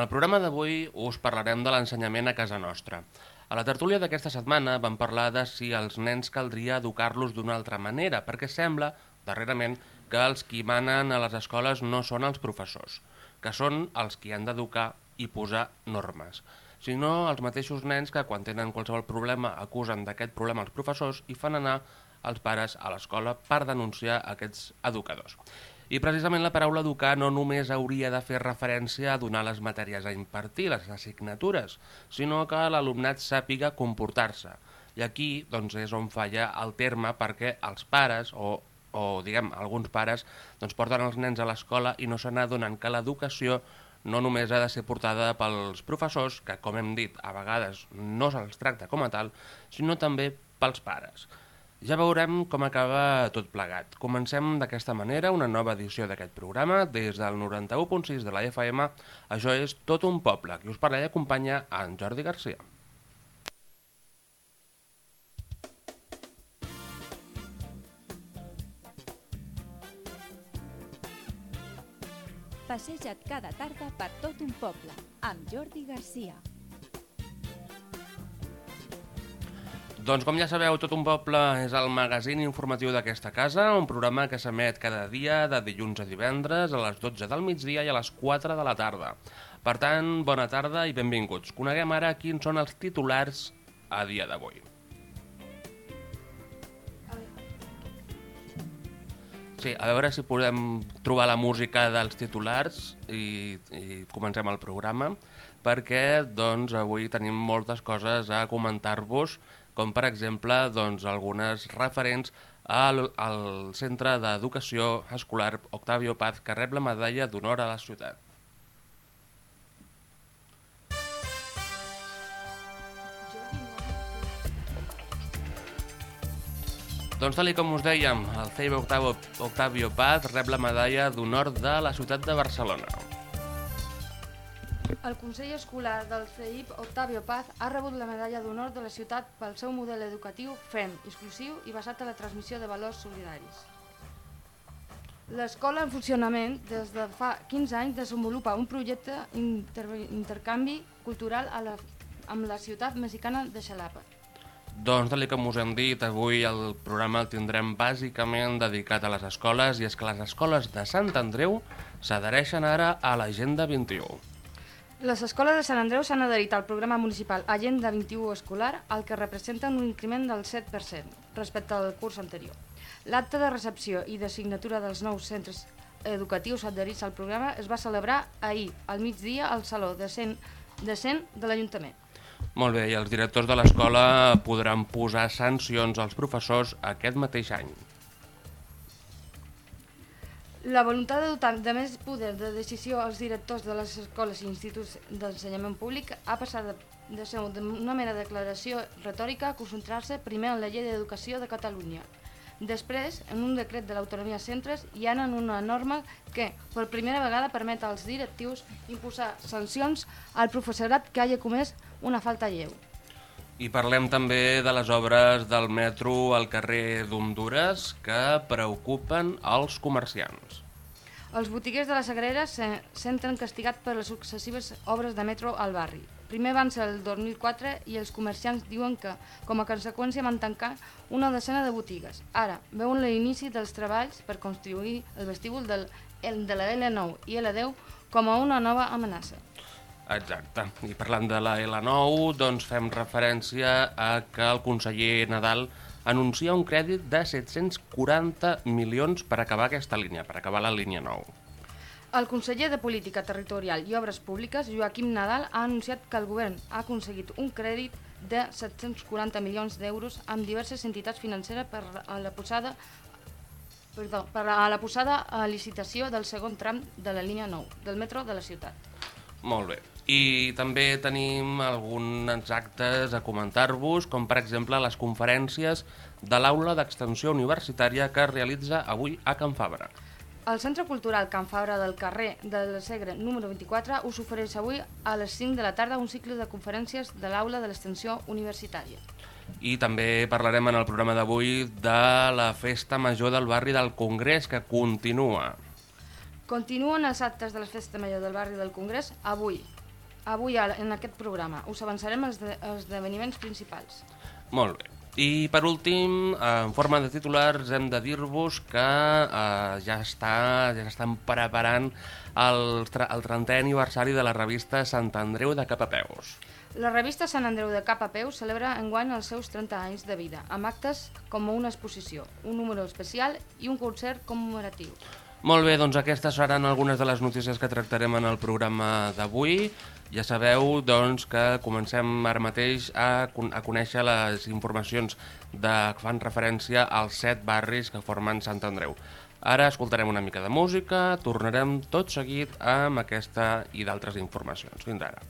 El programa d'avui us parlarem de l'ensenyament a casa nostra. A la tertúlia d'aquesta setmana vam parlar de si els nens caldria educar-los d'una altra manera, perquè sembla, darrerament, que els qui manen a les escoles no són els professors, que són els qui han d'educar i posar normes, sinó els mateixos nens que quan tenen qualsevol problema acusen d'aquest problema als professors i fan anar els pares a l'escola per denunciar aquests educadors. I precisament la paraula educar no només hauria de fer referència a donar les matèries a impartir, les assignatures, sinó que l'alumnat sàpiga comportar-se. I aquí doncs, és on falla el terme perquè els pares, o, o diguem, alguns pares, doncs, porten els nens a l'escola i no se n'adonen que l'educació no només ha de ser portada pels professors, que com hem dit, a vegades no se'ls tracta com a tal, sinó també pels pares. Ja veurem com acaba tot plegat. Comencem d'aquesta manera una nova edició d'aquest programa des del 91.6 de la FM. Això és Tot un poble, que us parla i acompanya en Jordi Garcia. Passeja't cada tarda per tot un poble, amb Jordi Garcia. Doncs com ja sabeu, Tot un poble és el magazín informatiu d'aquesta casa, un programa que s'emet cada dia de dilluns a divendres a les 12 del migdia i a les 4 de la tarda. Per tant, bona tarda i benvinguts. Coneguem ara quins són els titulars a dia d'avui. Sí, a veure si podem trobar la música dels titulars i, i comencem el programa, perquè doncs, avui tenim moltes coses a comentar-vos com per exemple doncs, algunes referents al, al Centre d'Educació Escolar Octavio Paz, que rep la medalla d'honor a la ciutat. Doncs tal com us dèiem, el CEIB Octavio, Octavio Paz rep la medalla d'honor de la ciutat de Barcelona. El Consell Escolar del CEIP, Octavio Paz, ha rebut la medalla d'honor de la ciutat pel seu model educatiu FEM, exclusiu i basat en la transmissió de valors solidaris. L'escola en funcionament des de fa 15 anys desenvolupa un projecte d'intercanvi cultural a la, amb la ciutat mexicana de Xalapa. Doncs, tal com us hem dit, avui el programa el tindrem bàsicament dedicat a les escoles i és que les escoles de Sant Andreu s'adhereixen ara a l'Agenda 21. Les escoles de Sant Andreu s'han adherit al programa municipal Agenda 21 escolar, el que representa un increment del 7% respecte al curs anterior. L'acte de recepció i de signatura dels nous centres educatius adherits al programa es va celebrar ahir, al migdia, al Saló de Cent de, Cent de l'Ajuntament. Molt bé, i els directors de l'escola podran posar sancions als professors aquest mateix any. La voluntat de dotar de més poder de decisió als directors de les escoles i instituts d'ensenyament públic ha passat de, de ser una mera declaració retòrica a concentrar-se primer en la llei d'educació de Catalunya. Després, en un decret de l'autonomia centres i ara en una norma que, per primera vegada, permet als directius imposar sancions al professorat que hagi comès una falta lleu. I parlem també de les obres del metro al carrer d'Honduras que preocupen els comerciants. Els botiguers de la Sagrera se senten castigats per les successives obres de metro al barri. Primer van ser el 2004 i els comerciants diuen que, com a conseqüència, van tancar una decena de botigues. Ara, veuen l'inici dels treballs per construir el vestíbul del, de la L9 i L10 com a una nova amenaça. Exacte. I parlant de la L9, doncs fem referència a que el conseller Nadal anuncia un crèdit de 740 milions per acabar aquesta línia, per acabar la línia 9. El conseller de Política Territorial i Obres Públiques, Joaquim Nadal, ha anunciat que el govern ha aconseguit un crèdit de 740 milions d'euros amb diverses entitats financeres per a la posada perdó, per a la posada a licitació del segon tram de la línia 9 del metro de la ciutat. Molt bé. I també tenim alguns actes a comentar-vos, com per exemple les conferències de l'aula d'extensió universitària que es realitza avui a Can Fabra. El Centre Cultural Can Fabra del carrer de la Segre número 24 us ofereix avui a les 5 de la tarda un cicle de conferències de l'aula de l'extensió universitària. I també parlarem en el programa d'avui de la festa major del barri del Congrés que continua. Continuen els actes de la Festa Major del barri del Congrés avui. Avui en aquest programa. Us avançarem els, de, els esdeveniments principals. Molt bé. I per últim, eh, en forma de titulars, hem de dir-vos que eh, ja està ja estan preparant el, el 30è aniversari de la revista Sant Andreu de Capapeus. La revista Sant Andreu de Cap a Peu celebra enguany els seus 30 anys de vida, amb actes com una exposició, un número especial i un concert commemoratiu. Molt bé, doncs aquestes seran algunes de les notícies que tractarem en el programa d'avui. Ja sabeu doncs, que comencem ara mateix a, a conèixer les informacions de, que fan referència als set barris que formen Sant Andreu. Ara escoltarem una mica de música, tornarem tot seguit amb aquesta i d'altres informacions. Fins ara.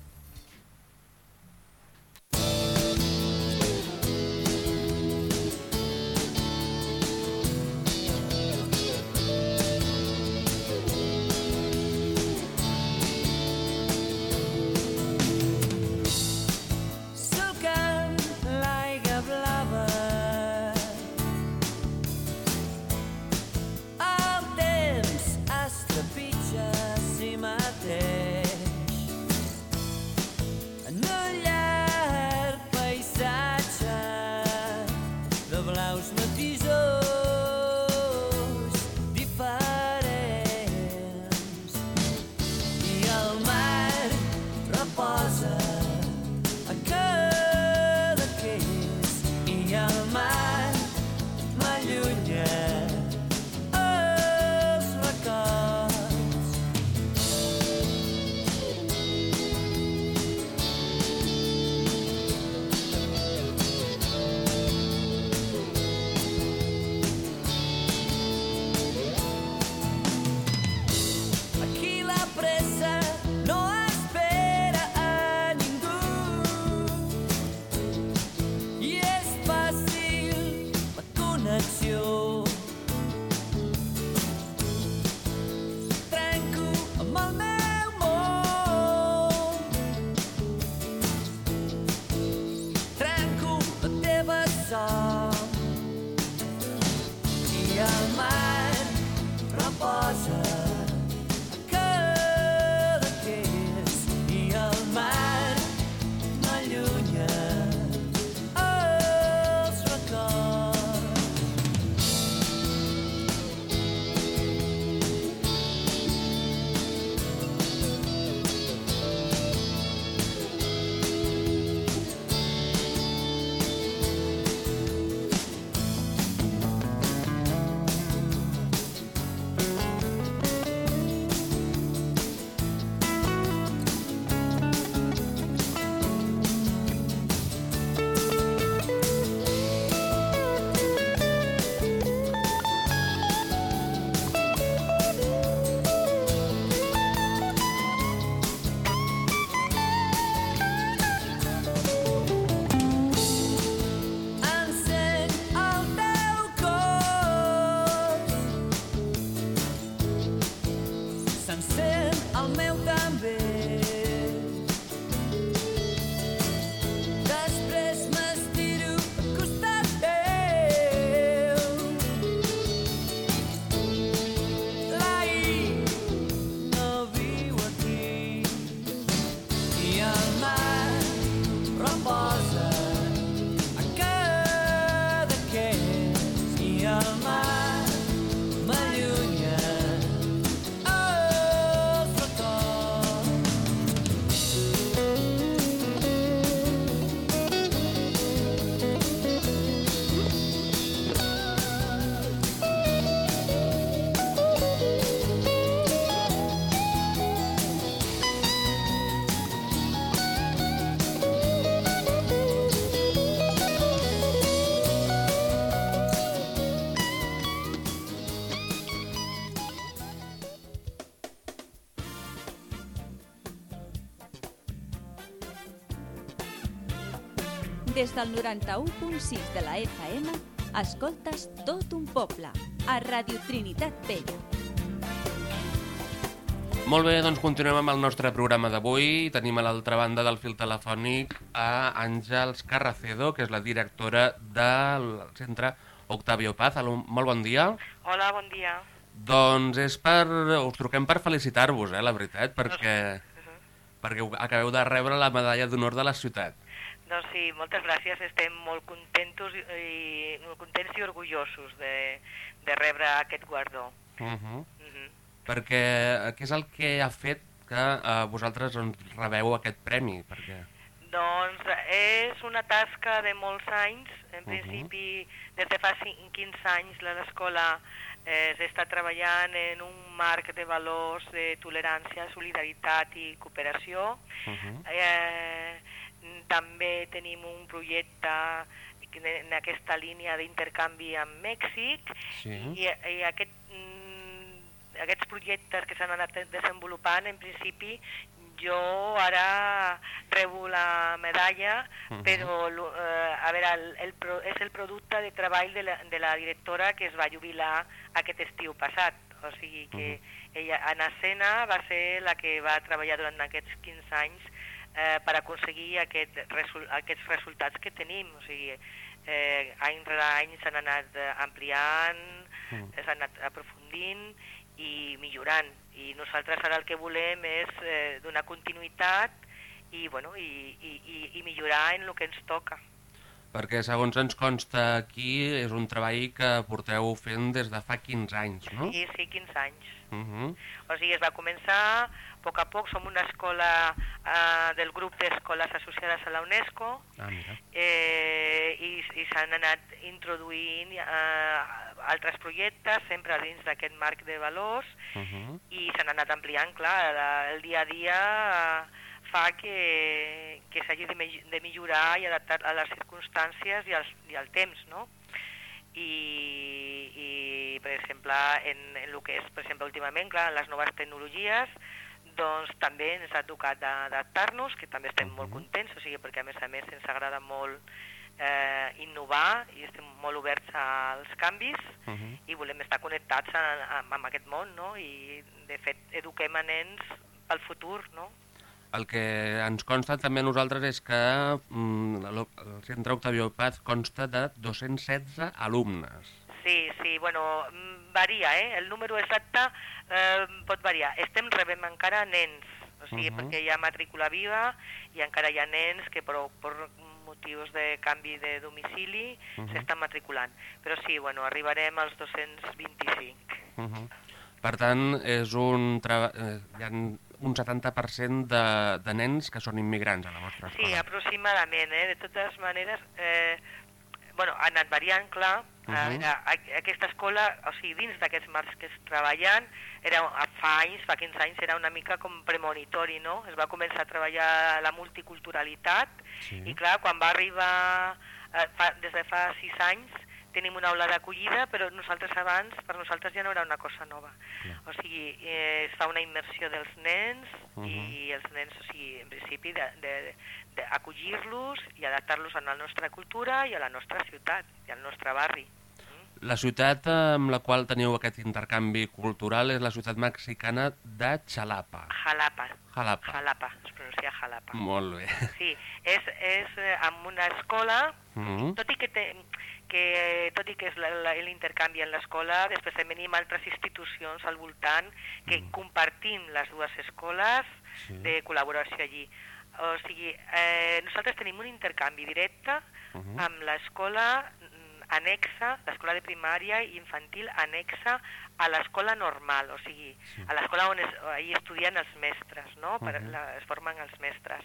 Des del 91.6 de la FM, escoltes tot un poble, a Radio Trinitat Vella. Molt bé, doncs continuem amb el nostre programa d'avui. Tenim a l'altra banda del fil telefònic a Àngels Carracedo, que és la directora del centre Octavio Paz. Aló, molt bon dia. Hola, bon dia. Doncs és per... Us truquem per felicitar-vos, eh, la veritat, perquè, perquè acabeu de rebre la medalla d'honor de la ciutat. Doncs sí, moltes gràcies. Estem molt contents i, molt contents i orgullosos de, de rebre aquest guardó. Uh -huh. Mm -hmm. Perquè eh, què és el que ha fet que eh, vosaltres doncs, rebeu aquest premi? Perquè... Doncs és una tasca de molts anys. En Mhm. principi, des de fa cinc- 15 anys, la- l'escola eh, s'està treballant en un marc de valors de tolerància, solidaritat i cooperació. Uh -huh. Eh, també tenim un projecte en aquesta línia d'intercanvi amb Mèxic Sí. i, i aquest, mm, aquests projectes que s'han anat desenvolupant, en principi, jo ara rebo la medalla, Mhm. però lo- eh, a veure, el, el, és el producte de treball de la, de la directora que es va jubilar aquest estiu passat. O sigui que ella, Anna Sena va ser la que va treballar durant aquests 15 anys eh, per aconseguir aquest aquests resultats que tenim. O sigui, eh, any rere any s'han anat eh, ampliant, Mm. s'han anat aprofundint i millorant. I nosaltres ara el que volem és eh, donar continuïtat i, bueno, i, i, i, i millorar en el que ens toca. Perquè segons ens consta aquí és un treball que porteu fent des de fa 15 anys, no? Sí, sí, 15 anys. Uh -huh. O sigui, es va començar a poc a poc, som una escola eh, del grup d'escoles associades a la UNESCO Ah, mira. eh, i, i s'han anat introduint eh, altres projectes sempre dins d'aquest marc de valors Uh -huh. i s'han anat ampliant, clar, la- el dia a dia eh, fa que, que s'hagi de, millorar i adaptar a les circumstàncies i, als, i al temps, no? I, i per exemple, en, en el que és, per exemple, últimament, clar, les noves tecnologies, doncs també ens ha tocat d'adaptar-nos, que també estem molt contents, o sigui, perquè a més a més ens agrada molt eh, innovar i estem molt oberts als canvis Uh -huh. i volem estar connectats a, a, amb aquest món, no? I, de fet, eduquem a nens pel futur, no? El que ens consta també a nosaltres és que mm, el centre Octavio Paz consta de 216 alumnes. Sí, sí, bueno, mm, varia, eh? El número exacte eh, pot variar. Estem rebent encara nens, o sigui, Mhm. perquè hi ha matrícula viva i encara hi ha nens que per, per motius de canvi de domicili Mhm. s'estan matriculant. Però sí, bueno, arribarem als 225. Uh -huh. Per tant, és un treba... eh, hi ha un 70% de, de nens que són immigrants a la vostra Sí, escola. aproximadament, eh? De totes maneres, eh, bueno, ha anat variant, clar. Uh. -huh. a, aquesta escola, o sigui, dins d'aquests marcs que es treballant, era, a fa anys, fa 15 anys, era una mica com premonitori, no? Es va començar a treballar la multiculturalitat Sí. i, clar, quan va arribar, eh, fa, des de fa 6 anys, tenim una aula d'acollida, però nosaltres abans, per nosaltres ja no era una cosa nova. O sigui, eh, es fa una immersió dels nens Mhm. i els nens, o sigui, en principi, d'acollir-los i adaptar-los a la nostra cultura i a la nostra ciutat i al nostre barri. La ciutat amb la qual teniu aquest intercanvi cultural és la ciutat mexicana de Xalapa. Jalapa. Jalapa. Jalapa, es pronuncia Jalapa. Molt bé. Sí, és, és eh, amb una escola, Mm. tot i que, té, que, tot i que és l'intercanvi en l'escola, després en venim altres institucions al voltant que compartim les dues escoles Sí. de col·laboració allí. O sigui, eh, nosaltres tenim un intercanvi directe Mhm. amb l'escola mm, anexa, l'escola de primària i infantil anexa a l'escola normal, o sigui, a l'escola on es, hi estudien els mestres, no? Per, Mhm. la, es formen els mestres.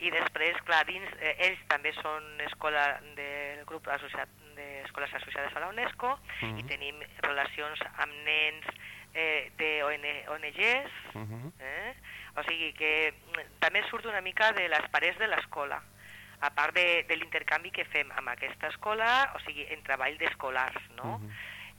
I després, clar, dins, eh, ells també són escola del grup associat d'escoles associades a la UNESCO i Mhm. tenim relacions amb nens eh, de ONGs, Mhm. eh? o sigui que mm, també surt una mica de les parets de l'escola, a part de, de l'intercanvi que fem amb aquesta escola, o sigui, en treball d'escolars, no? Mhm.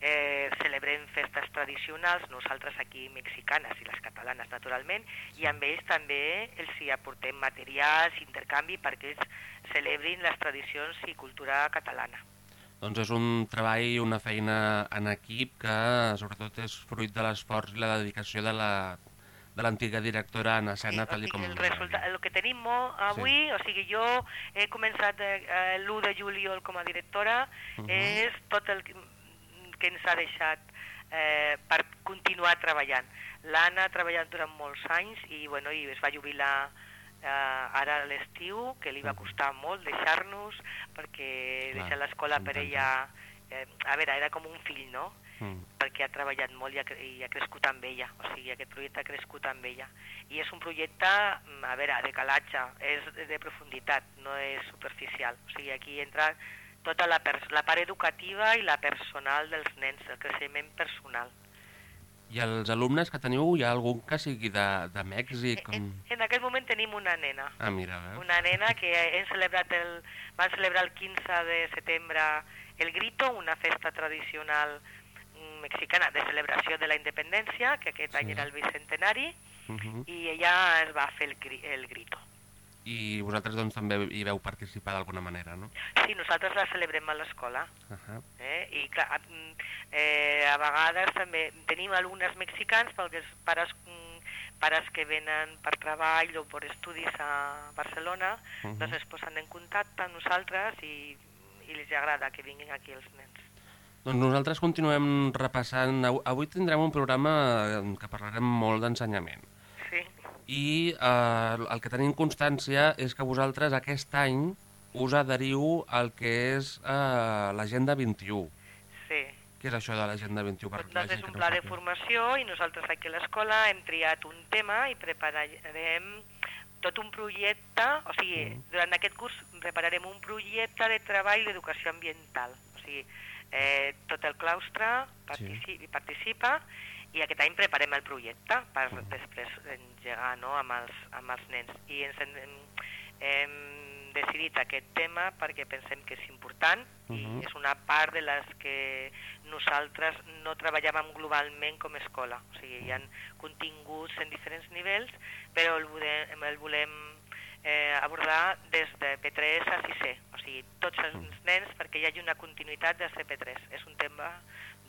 eh, celebrem festes tradicionals, nosaltres aquí mexicanes i les catalanes naturalment, i amb ells també els hi aportem materials, intercanvi, perquè ells celebrin les tradicions i cultura catalana. Doncs és un treball una feina en equip que sobretot és fruit de l'esforç i la dedicació de la de l'antiga directora Anna Sena, o tal com... el, resultat, el que tenim avui, o sigui, jo he començat eh, eh, l'1 de juliol com a directora, Mhm. és tot el que, ens ha deixat eh, per continuar treballant. L'Anna ha treballat durant molts anys i, bueno, i es va jubilar eh, ara a l'estiu, que li va costar molt deixar-nos, perquè Clar, deixar l'escola per ella... Eh, a veure, era com un fill, no? Mm. perquè ha treballat molt i ha, i ha crescut amb ella, o sigui, aquest projecte ha crescut amb ella. I és un projecte, mm, a veure, de calatge, és de- profunditat, no és superficial. O sigui, aquí entra tota la, la part educativa i la personal dels nens, el creixement personal. I els alumnes que teniu, hi ha algun que sigui de, de Mèxic? En, Com... en aquest moment tenim una nena, Ah, mira, veus? una nena que hem celebrat el, van celebrar el 15 de setembre el Grito, una festa tradicional mexicana de celebració de la independència, que aquest any Sí. era el bicentenari, Uh -huh. i ella es va fer el, gri- el grito. I vosaltres doncs, també hi veu participar d'alguna manera, no? Sí, nosaltres la celebrem a l'escola. Uh -huh. Eh? I clar, a- eh, a vegades també tenim alumnes mexicans perquè els pares, mm, pares que venen per treball o per estudis a Barcelona Mhm. doncs es posen en contacte amb nosaltres i, i els agrada que vinguin aquí els nens. Doncs nosaltres continuem repassant... Av- Avui tindrem un programa eh, que parlarem molt d'ensenyament. Sí, I eh, el que tenim constància és que vosaltres aquest any us adheriu al que és eh, l'Agenda 21. sí. Què és això de l'Agenda 21? Per la Doncs és un no pla de formació i nosaltres aquí a l'escola hem triat un tema i prepararem tot un projecte, o sigui, Mm. durant aquest curs prepararem un projecte de treball d'educació ambiental. O sigui, eh, tot el claustre partici participa i aquest any preparem el projecte per després engegar no, amb, els, amb els nens. I ens hem, hem decidit aquest tema perquè pensem que és important i Mhm. és una part de les que nosaltres no treballàvem globalment com a escola. O sigui, hi ha continguts en diferents nivells, però el volem, el volem eh, abordar des de P3 a 6è, o sigui, tots els nens perquè hi hagi una continuïtat de CP3. És un tema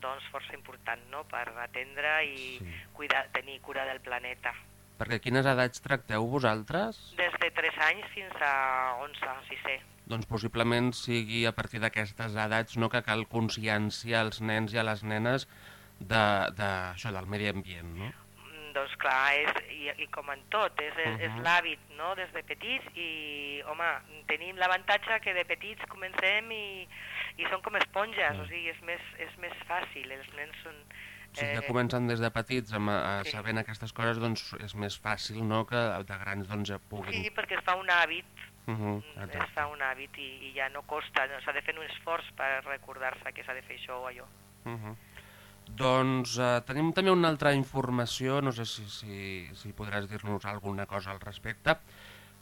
doncs, força important no? per atendre i Sí. cuidar, tenir cura del planeta. Perquè quines edats tracteu vosaltres? Des de 3 anys fins a 11, 6è. Doncs possiblement sigui a partir d'aquestes edats no, que cal consciència als nens i a les nenes de, de, això, del medi ambient, no? Doncs clar, és, i, i com en tot, és, uh és Mhm. l'hàbit no? des de petits i, home, tenim l'avantatge que de petits comencem i, i són com esponges, Mm. o sigui, és més, és més fàcil, els nens són... Si ja comencen des de petits amb, a, sí. sabent aquestes coses, doncs és més fàcil no, que de grans doncs, ja puguin... Sí, perquè es fa un hàbit, Uh -huh, mm, es fa un hàbit i, i ja no costa, no s'ha de fer un esforç per recordar-se que s'ha de fer això o allò. Uh -huh. Doncs eh, tenim també una altra informació, no sé si, si, si podràs dir-nos alguna cosa al respecte,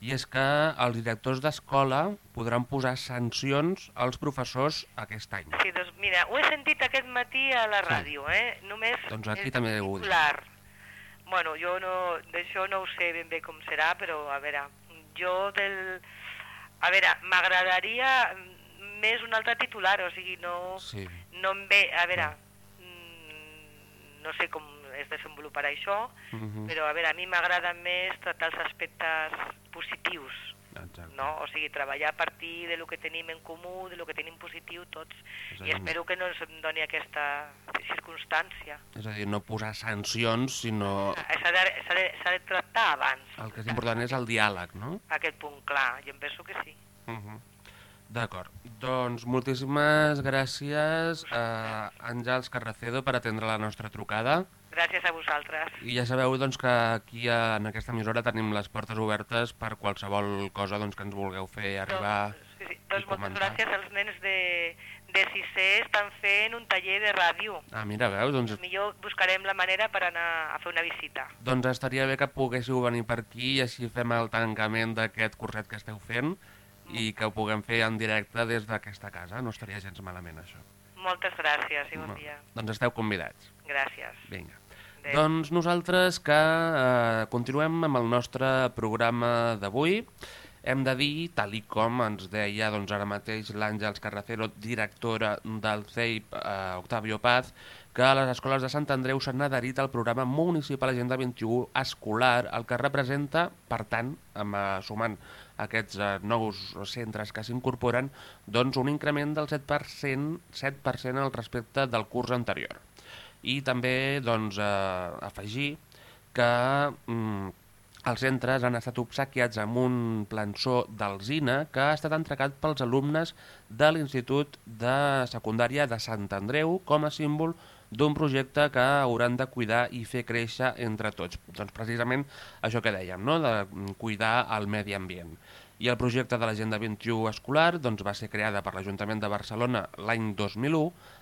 i és que els directors d'escola podran posar sancions als professors aquest any. Sí, doncs mira, ho he sentit aquest matí a la Sí. ràdio, eh? Només Doncs aquí també ho titular. Bueno, jo no, d'això no ho sé ben bé com serà, però a veure, jo del... A veure, m'agradaria més un altre titular, o sigui, no, Sí. no em ve... A veure, mm, no sé com es desenvoluparà això, Uh -huh. però a veure, a mi m'agrada més tractar els aspectes positius, Exacte. no? O sigui, treballar a partir de lo que tenim en comú, de lo que tenim positiu tots, a i espero que no ens doni aquesta circumstància. És a dir, no posar sancions, sinó S'ha de, s'ha de, s'ha de tractar abans. el que és important és el diàleg, no? Aquest punt clar, jo em penso que sí. Uh -huh. D'acord. Doncs moltíssimes gràcies a Àngels Carracedo per atendre la nostra trucada. Gràcies a vosaltres. I ja sabeu doncs, que aquí en aquesta emissora tenim les portes obertes per qualsevol cosa doncs, que ens vulgueu fer arribar. Doncs, sí, sí. doncs i moltes gràcies als nens de, de sisè estan fent un taller de ràdio. Ah, mira, veus? Doncs, Millor buscarem la manera per anar a fer una visita. doncs estaria bé que poguéssiu venir per aquí i així fem el tancament d'aquest curset que esteu fent i que ho puguem fer en directe des d'aquesta casa. No estaria gens malament, això. Moltes gràcies i bon No. dia. Doncs esteu convidats. Gràcies. Vinga. Doncs nosaltres que eh, continuem amb el nostre programa d'avui. Hem de dir, tal i com ens deia doncs, ara mateix l'Àngels Carracero, directora del CEIP, eh, Octavio Paz, que a les escoles de Sant Andreu s'han adherit al programa municipal Agenda 21 escolar, el que representa, per tant, amb, eh, sumant aquests eh, nous centres que s'incorporen, doncs un increment del 7%, 7% al respecte del curs anterior. i també doncs, eh, afegir que mm, els centres han estat obsequiats amb un plançó d'alzina que ha estat entregat pels alumnes de l'Institut de Secundària de Sant Andreu com a símbol d'un projecte que hauran de cuidar i fer créixer entre tots. Doncs precisament això que dèiem, no? de cuidar el medi ambient. I el projecte de l'Agenda 21 escolar doncs, va ser creada per l'Ajuntament de Barcelona l'any 2001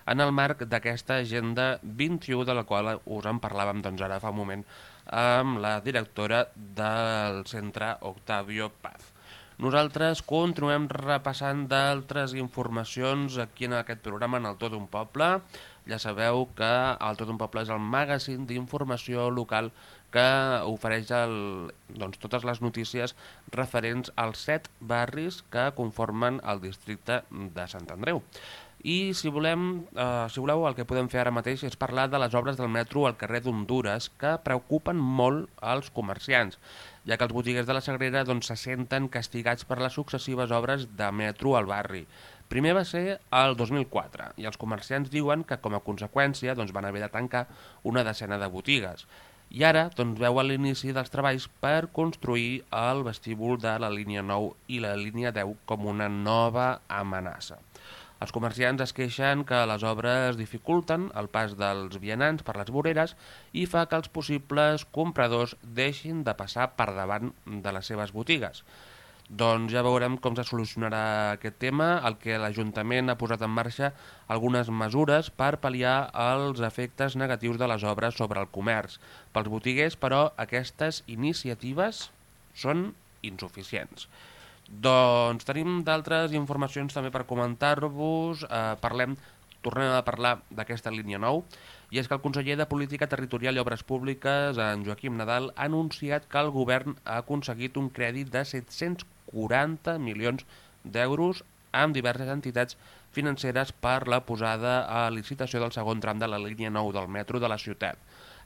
en el marc d'aquesta Agenda 21 de la qual us en parlàvem doncs, ara fa un moment amb la directora del centre Octavio Paz. Nosaltres continuem repassant d'altres informacions aquí en aquest programa en el Tot un Poble. Ja sabeu que el Tot un Poble és el magazín d'informació local que ofereix el, doncs, totes les notícies referents als set barris que conformen el districte de Sant Andreu. I si, volem, eh, si voleu, el que podem fer ara mateix és parlar de les obres del metro al carrer d'Honduras que preocupen molt als comerciants, ja que els botiguers de la Sagrera doncs, se senten castigats per les successives obres de metro al barri. Primer va ser el 2004 i els comerciants diuen que com a conseqüència doncs, van haver de tancar una decena de botigues. I ara doncs, veu l'inici dels treballs per construir el vestíbul de la línia 9 i la línia 10 com una nova amenaça. Els comerciants es queixen que les obres dificulten el pas dels vianants per les voreres i fa que els possibles compradors deixin de passar per davant de les seves botigues. Doncs ja veurem com se solucionarà aquest tema, el que l'Ajuntament ha posat en marxa algunes mesures per pal·liar els efectes negatius de les obres sobre el comerç. Pels botiguers, però, aquestes iniciatives són insuficients. Doncs tenim d'altres informacions també per comentar-vos. Eh, parlem, tornem a parlar d'aquesta línia 9, i és que el conseller de Política Territorial i Obres Públiques, en Joaquim Nadal, ha anunciat que el govern ha aconseguit un crèdit de 740 milions d'euros amb diverses entitats financeres per la posada a licitació del segon tram de la línia 9 del metro de la ciutat.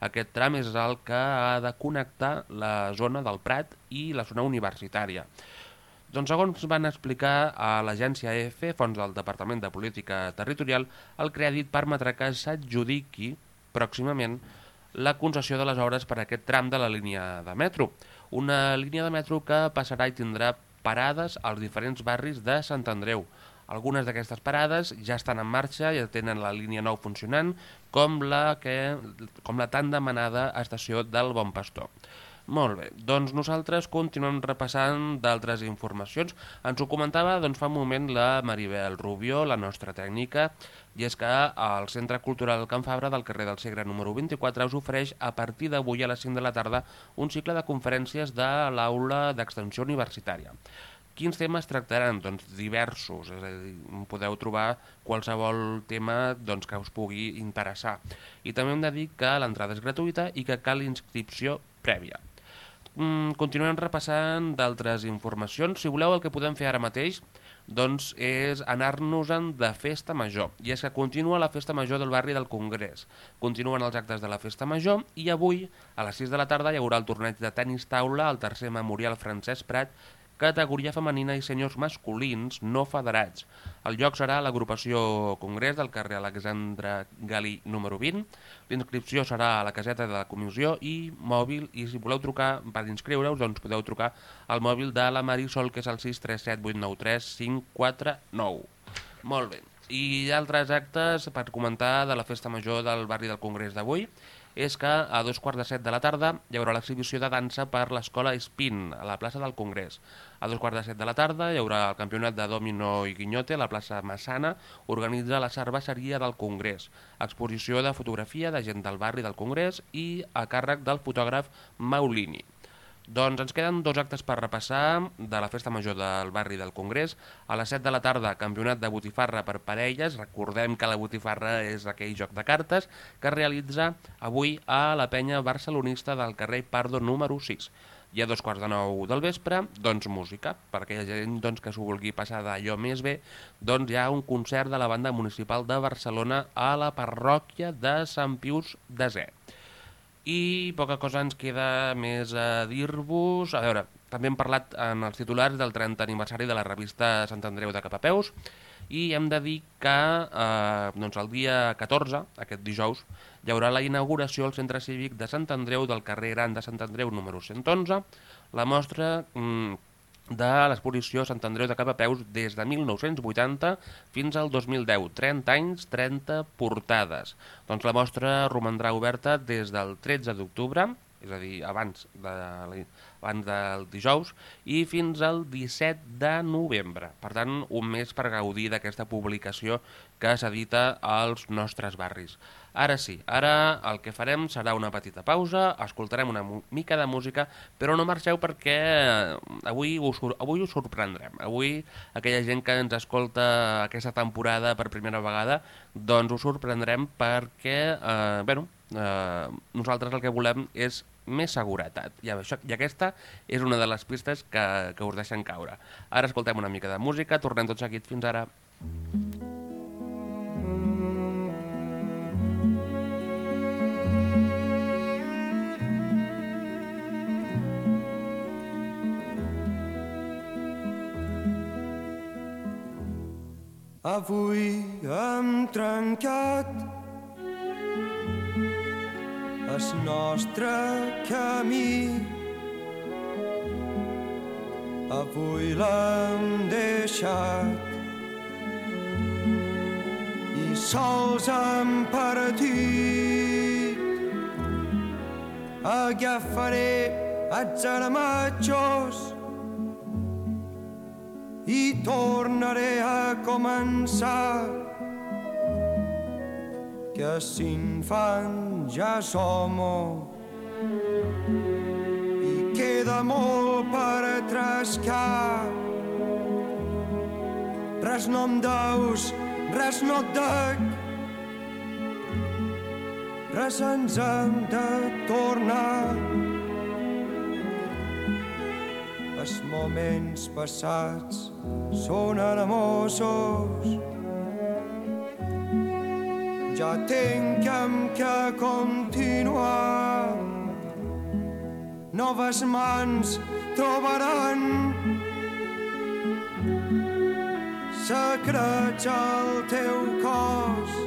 Aquest tram és el que ha de connectar la zona del Prat i la zona universitària. Doncs segons van explicar a l'agència EFE, fons del Departament de Política Territorial, el crèdit permetrà que s'adjudiqui pròximament la concessió de les obres per a aquest tram de la línia de metro. Una línia de metro que passarà i tindrà parades als diferents barris de Sant Andreu. Algunes d'aquestes parades ja estan en marxa, ja tenen la línia 9 funcionant, com la, que, com la tan demanada estació del Bon Pastor. Molt bé, doncs nosaltres continuem repassant d'altres informacions. Ens ho comentava doncs, fa un moment la Maribel Rubio, la nostra tècnica, i és que el Centre Cultural Can Fabra del carrer del Segre número 24 us ofereix a partir d'avui a les 5 de la tarda un cicle de conferències de l'aula d'extensió universitària. Quins temes tractaran? Doncs diversos, és a dir, podeu trobar qualsevol tema doncs, que us pugui interessar. I també hem de dir que l'entrada és gratuïta i que cal inscripció prèvia. Mm, continuem repassant d'altres informacions. Si voleu, el que podem fer ara mateix doncs és anar-nos-en de festa major. I és que continua la festa major del barri del Congrés. Continuen els actes de la festa major i avui, a les 6 de la tarda, hi haurà el torneig de tennis taula al tercer memorial Francesc Prat categoria femenina i senyors masculins no federats. El lloc serà l'agrupació Congrés del carrer Alexandre Galí número 20. L'inscripció serà a la caseta de la comissió i mòbil, i si voleu trucar per inscriure-us, doncs podeu trucar al mòbil de la Marisol, que és el 637-893-549. Molt bé. I altres actes per comentar de la festa major del barri del Congrés d'avui és que a dos quarts de set de la tarda hi haurà l'exhibició de dansa per l'escola Espin, a la plaça del Congrés. A dos quarts de set de la tarda hi haurà el campionat de domino i guinyote a la plaça Massana, organitza la cervesseria del Congrés, exposició de fotografia de gent del barri del Congrés i a càrrec del fotògraf Maulini. Doncs ens queden dos actes per repassar de la festa major del barri del Congrés. A les 7 de la tarda, campionat de botifarra per parelles. Recordem que la botifarra és aquell joc de cartes que es realitza avui a la penya barcelonista del carrer Pardo número 6. I a dos quarts de nou del vespre, doncs música. Per aquella gent doncs, que s'ho vulgui passar d'allò més bé, doncs hi ha un concert de la banda municipal de Barcelona a la parròquia de Sant Pius de Zé. I poca cosa ens queda més a dir-vos. A veure, també hem parlat en els titulars del 30 aniversari de la revista Sant Andreu de Capapeus i hem de dir que eh, doncs el dia 14, aquest dijous, hi haurà la inauguració al Centre Cívic de Sant Andreu del carrer Gran de Sant Andreu número 111, la mostra mm, de l'exposició Sant Andreu de Capapeus des de 1980 fins al 2010. 30 anys, 30 portades. Doncs la mostra romandrà oberta des del 13 d'octubre, és a dir, abans, de, abans del dijous, i fins al 17 de novembre. Per tant, un mes per gaudir d'aquesta publicació que s'edita als nostres barris. Ara sí, ara el que farem serà una petita pausa, escoltarem una mica de música, però no marxeu perquè eh, avui us, avui us sorprendrem. Avui aquella gent que ens escolta aquesta temporada per primera vegada, doncs us sorprendrem perquè, eh, bueno, eh, nosaltres el que volem és més seguretat. I, això, I aquesta és una de les pistes que, que us deixen caure. Ara escoltem una mica de música, tornem tot seguit fins ara. Avui hem trencat el nostre camí. Avui l'hem deixat i sols hem partit. Agafaré els armatxos i tornaré a començar. Que s'infant ja som i queda molt per trascar. Res no em deus res no et dec. Res ens hem de tornar els moments passats són hermosos. Ja tinc amb què continuar. Noves mans trobaran secrets al teu cos.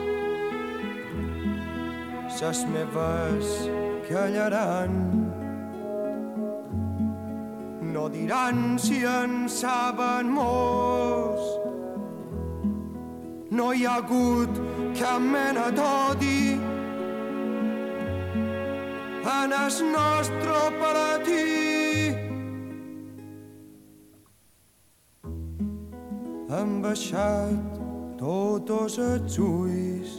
Ses meves callaran no diran si en saben molts. No hi ha hagut cap mena d'odi en el nostre palatí. Han baixat tots els ulls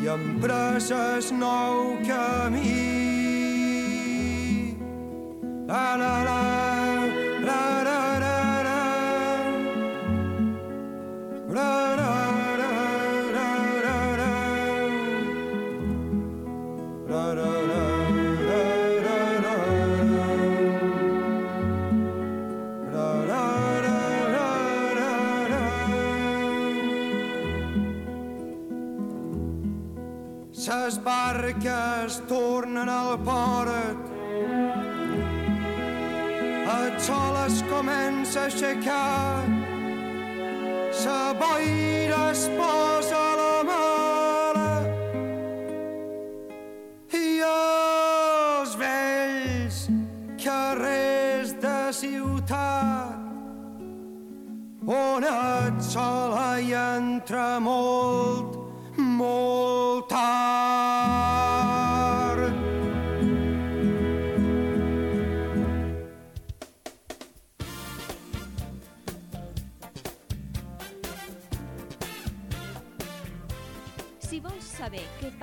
i han pres el nou camí. La la la, la la la la. La la la la la la. La la la la la la. La la la la la la. Ses barques tornen al port comença a aixecar, la boira es posa a la mala. I els vells carrers de ciutat on el sol hi entra molt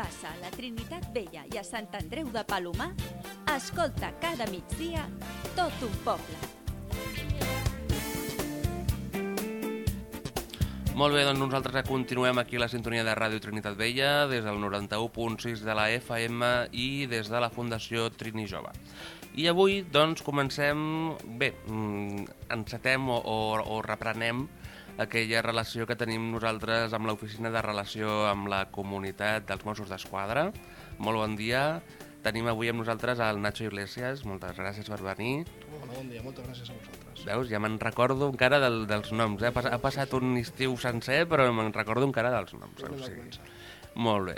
passa a la Trinitat Vella i a Sant Andreu de Palomar, escolta cada migdia tot un poble. Molt bé, doncs nosaltres continuem aquí a la sintonia de Ràdio Trinitat Vella des del 91.6 de la FM i des de la Fundació Trini Jove. I avui, doncs, comencem... Bé, mm, encetem o, o, o reprenem aquella relació que tenim nosaltres amb l'oficina de relació amb la comunitat dels Mossos d'Esquadra. Molt bon dia. tenim avui amb nosaltres el Nacho Iglesias. Moltes gràcies per venir. Hola, bon dia, moltes gràcies a vosaltres. Veus, ja me'n recordo encara del, dels noms. Eh? Ha, pas, ha passat un estiu sencer, però me'n recordo encara dels noms. Començar. Molt bé.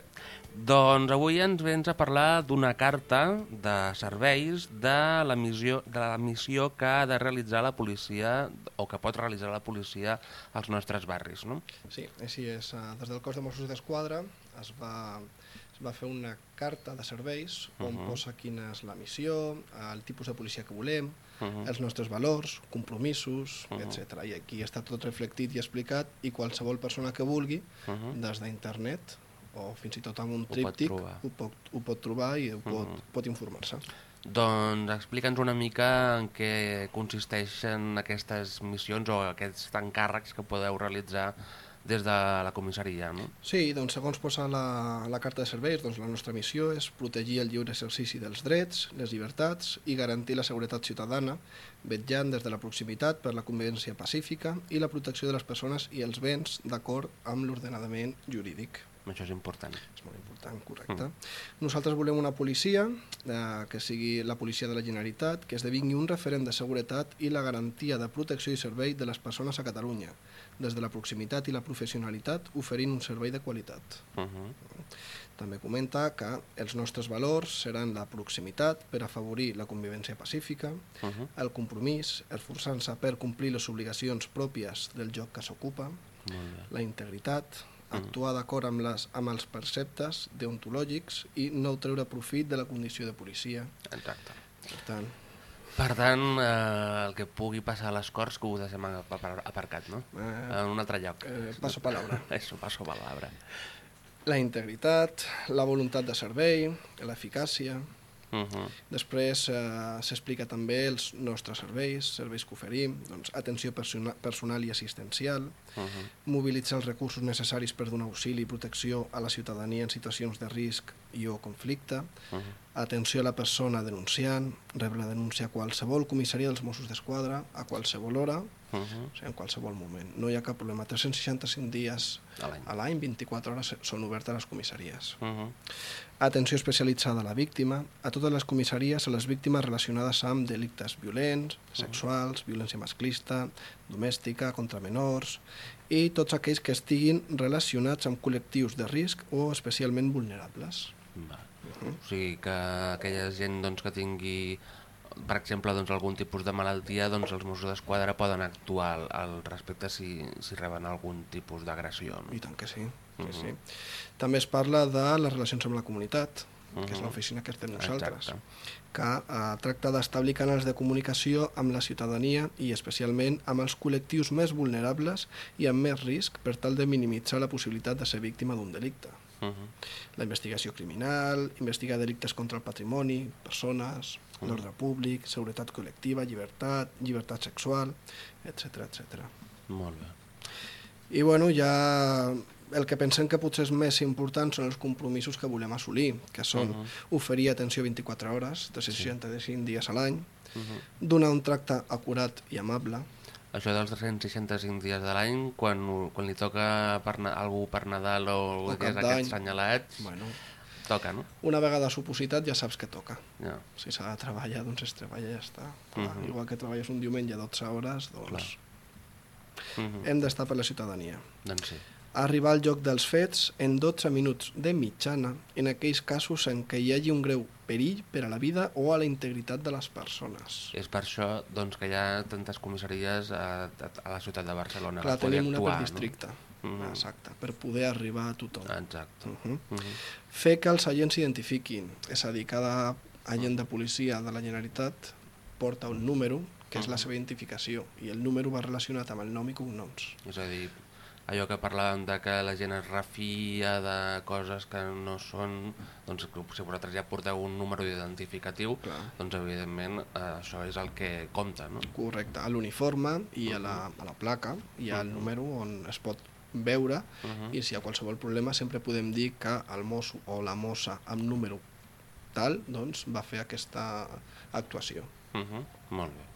Doncs avui ens vens a parlar d'una carta de serveis de la, missió, de la missió que ha de realitzar la policia o que pot realitzar la policia als nostres barris, no? Sí, així és. Eh, Des del cos de Mossos d'Esquadra es va, es va fer una carta de serveis on Mhm. posa quina és la missió, eh, el tipus de policia que volem, Mhm. els nostres valors, compromisos, Mhm. etc. I aquí està tot reflectit i explicat i qualsevol persona que vulgui, Mhm. des d'internet o fins i tot amb un pot tríptic, trobar. ho pot, ho pot trobar i ho pot, Mhm. pot informar-se. Doncs explica'ns una mica en què consisteixen aquestes missions o aquests encàrrecs que podeu realitzar des de la comissaria, no? Sí, doncs segons posa la, la carta de serveis, doncs la nostra missió és protegir el lliure exercici dels drets, les llibertats i garantir la seguretat ciutadana, vetllant des de la proximitat per la convivència pacífica i la protecció de les persones i els béns d'acord amb l'ordenament jurídic. Això és important. És molt important, correcte. Nosaltres volem una policia, eh, que sigui la policia de la Generalitat, que esdevingui un referent de seguretat i la garantia de protecció i servei de les persones a Catalunya, des de la proximitat i la professionalitat, oferint un servei de qualitat. Uh -huh. També comenta que els nostres valors seran la proximitat per afavorir la convivència pacífica, Uh -huh. el compromís, esforçant-se per complir les obligacions pròpies del joc que s'ocupa, la integritat, actuar d'acord amb, les, amb els preceptes deontològics i no treure profit de la condició de policia. Exacte. Per tant, Per tant, eh, el que pugui passar a les Corts que ho deixem apar- aparcat, no? Eh, En un altre lloc. eh, passo palabra. Eso, passo palabra. La integritat, la voluntat de servei, l'eficàcia, Uh -huh. Després eh, s'explica també els nostres serveis, serveis que oferim, doncs, atenció persona personal i assistencial, Uh -huh. mobilitzar els recursos necessaris per donar auxili i protecció a la ciutadania en situacions de risc i o conflicte, Uh -huh. Atenció a la persona denunciant, rebre la denúncia a qualsevol comissaria dels Mossos d'Esquadra, a qualsevol hora, Uh -huh. o sigui, en qualsevol moment. No hi ha cap problema. 365 dies A l'any. a l'any, 24 hores són obertes les comissaries. Uh -huh. Atenció especialitzada a la víctima, a totes les comissaries a les víctimes relacionades amb delictes violents, sexuals, violència masclista, domèstica, contra menors i tots aquells que estiguin relacionats amb col·lectius de risc o especialment vulnerables. O sigui que aquella gent doncs, que tingui, per exemple, doncs, algun tipus de malaltia, doncs els Mossos d'Esquadra poden actuar al, al respecte si, si reben algun tipus d'agressió. No? I tant que sí. sí, Mhm. sí. També es parla de les relacions amb la comunitat, que és Mhm. l'oficina que estem nosaltres, Exacte. que eh, tracta d'establir canals de comunicació amb la ciutadania i especialment amb els col·lectius més vulnerables i amb més risc per tal de minimitzar la possibilitat de ser víctima d'un delicte. Uh -huh. La investigació criminal, investigar delictes contra el patrimoni, persones, l'ordre públic, seguretat col·lectiva, llibertat, llibertat sexual, etc etc. Molt bé. I bueno, ja el que pensem que potser és més important són els compromisos que volem assolir, que són Mhm. oferir atenció 24 hores, 365 dies a l'any, Uh -huh. donar un tracte acurat i amable, Això dels 365 dies de l'any, quan, quan li toca per, algú per Nadal o, O dies aquests senyalats, bueno, toca, no? una vegada supositat ja saps que toca. Ja. Si s'ha de treballar, doncs es treballa i ja està. Clar, Mhm. Igual que treballes un diumenge 12 hores, doncs Clar. Uh -huh. hem d'estar per la ciutadania. Doncs sí. Arribar al lloc dels fets en 12 minuts de mitjana en aquells casos en què hi hagi un greu perill per a la vida o a la integritat de les persones. És per això doncs, que hi ha tantes comissaries a, a, a la ciutat de Barcelona Clar, tenim una actuar, per districte. Mhm. Exacte, per poder arribar a tothom. No? Exacte. Uh -huh. Uh -huh. Fer que els agents s'identifiquin, és a dir, cada agent de policia de la Generalitat porta un número, que és la seva identificació, i el número va relacionat amb el nom i cognoms. És a dir, allò que parlàvem de que la gent es refia de coses que no són, doncs si vosaltres ja porteu un número identificatiu, Clar. doncs evidentment eh, això és el que compta, no? Correcte, a l'uniforme i a la, a la placa hi ha el número on es pot veure Uh -huh. i si hi ha qualsevol problema sempre podem dir que el mosso o la mossa amb número tal doncs, va fer aquesta actuació. Uh -huh. Molt bé.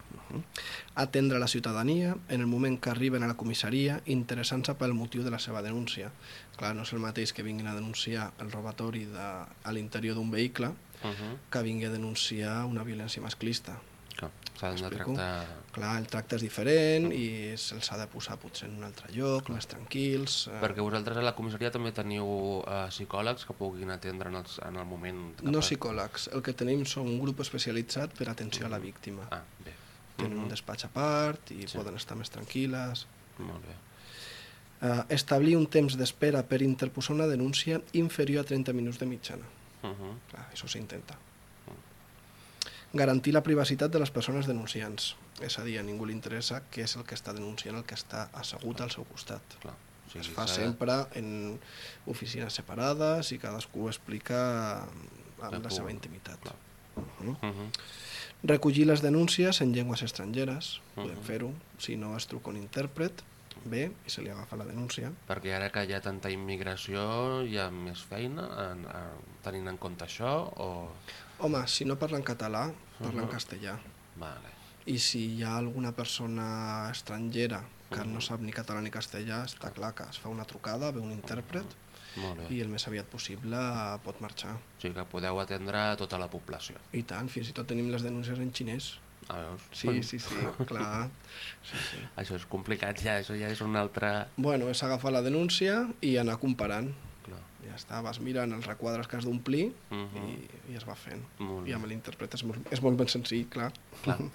Atendre la ciutadania en el moment que arriben a la comissaria interessant-se pel motiu de la seva denúncia. Clar, no és el mateix que vinguin a denunciar el robatori de, a l'interior d'un vehicle Uh -huh. que vingui a denunciar una violència masclista. Clar, S'han de tractar... Clar, el tracte és diferent i se'ls ha de posar potser en un altre lloc, més tranquils. eh, Perquè vosaltres a la comissaria també teniu eh, psicòlegs que puguin atendre en, els, en el moment... que No psicòlegs, el que tenim són un grup especialitzat per atenció a la víctima. Ah, bé. Tenen un despatx a part i Sí. poden estar més tranquil·les. Molt bé. Uh, establir un temps d'espera per interposar una denúncia inferior a 30 minuts de mitjana. Uh -huh. Clar, això s'intenta. Garantir la privacitat de les persones denunciants. És a dir, a ningú li interessa què és el que està denunciant el que està assegut al seu costat. Clar. O sigui, Es fa sempre en oficines separades i cadascú explica amb la tu. seva intimitat. Clar. Uh -huh. Uh -huh. Recollir les denúncies en llengües estrangeres, podem Mhm. fer-ho. Si no es truca un intèrpret, bé, i se li agafa la denúncia. Perquè ara que hi ha tanta immigració hi ha més feina en, en, tenint en compte això o... Home, si no parlen català, parlen Mhm. castellà. Vale. I si hi ha alguna persona estrangera que Mhm. no sap ni català ni castellà, està clar que es fa una trucada, ve un intèrpret Molt bé. I el més aviat possible pot marxar. O sigui que podeu atendre tota la població. I tant, fins i tot tenim les denúncies en xinès. A veus? Sí, sí, sí, clar. Sí, sí. Això és complicat ja, això ja és un altre... Bueno, és agafar la denúncia i anar comparant. Clar. Ja està, vas mirant els requadres que has d'omplir Mhm. i, i es va fent. I amb l'intèrpret és, molt, és molt ben senzill, clar. Clar.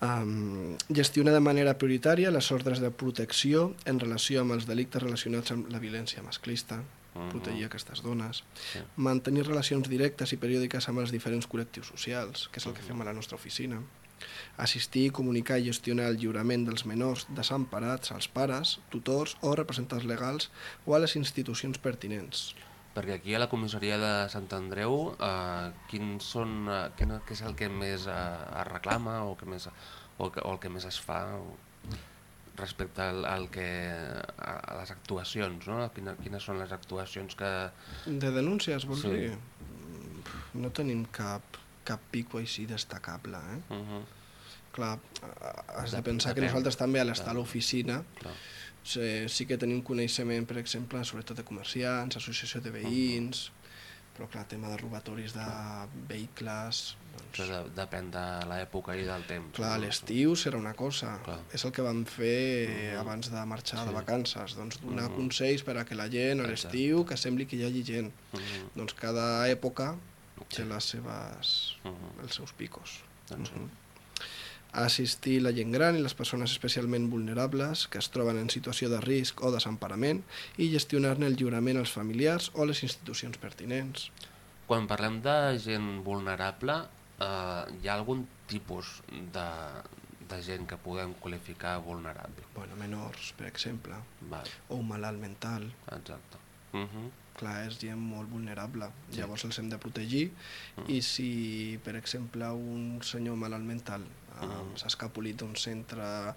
Um, gestiona de manera prioritària les ordres de protecció en relació amb els delictes relacionats amb la violència masclista, Mhm. protegir aquestes dones, Sí. mantenir relacions directes i periòdiques amb els diferents col·lectius socials, que és el que fem a la nostra oficina, assistir, comunicar i gestionar el lliurament dels menors desemparats als pares, tutors o representants legals o a les institucions pertinents. Perquè aquí a la comissaria de Sant Andreu, eh, quins són, eh, quin, què és el que més eh, es reclama o, que més, o, que, o el que més es fa o, respecte al, al que, a, a les actuacions, no? Quina, quines són les actuacions que... De denúncies, vols Sí. dir? Mm, No tenim cap, cap pico així destacable, eh? Uh -huh. Clar, has de pensar que depèn. nosaltres també a l'estar a l'oficina Clar. Sí, que tenim coneixement, per exemple, sobretot de comerciants, associació de veïns, però clar, tema de robatoris de vehicles... Doncs, de, depèn de l'època i del temps. clar, no? l'estiu serà una cosa. Clar. És el que vam fer Mhm. abans de marxar de Sí. vacances, doncs donar Mhm. consells per a que la gent a l'estiu que sembli que hi hagi gent. Mhm. Doncs cada època té les seves, Mhm. els seus picos. Doncs sí. Mhm. Assistir la gent gran i les persones especialment vulnerables que es troben en situació de risc o desemparament i gestionar-ne el lliurament als familiars o a les institucions pertinents. Quan parlem de gent vulnerable, eh, hi ha algun tipus de, de gent que podem qualificar vulnerable? Bueno, menors, per exemple, Val, o un malalt mental. exacte. Uh -huh. Clar, és gent molt vulnerable. Sí. Llavors els hem de protegir Mm. i si, per exemple, un senyor malalt mental Mm. s'ha escapolit d'un centre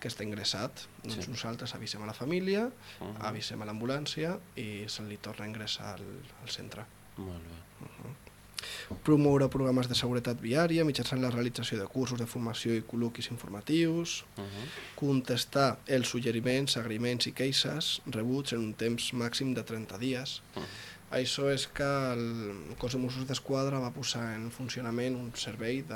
que està ingressat, doncs Sí. nosaltres avisem a la família, Mhm. avisem a l'ambulància i se li torna a ingressar al, al centre. Molt bé. Promoure programes de seguretat viària mitjançant la realització de cursos de formació i col·loquis informatius, Uh -huh. contestar els suggeriments, agraïments i queixes rebuts en un temps màxim de 30 dies. Uh -huh. Això és que el cos de Mossos d'Esquadra va posar en funcionament un servei de...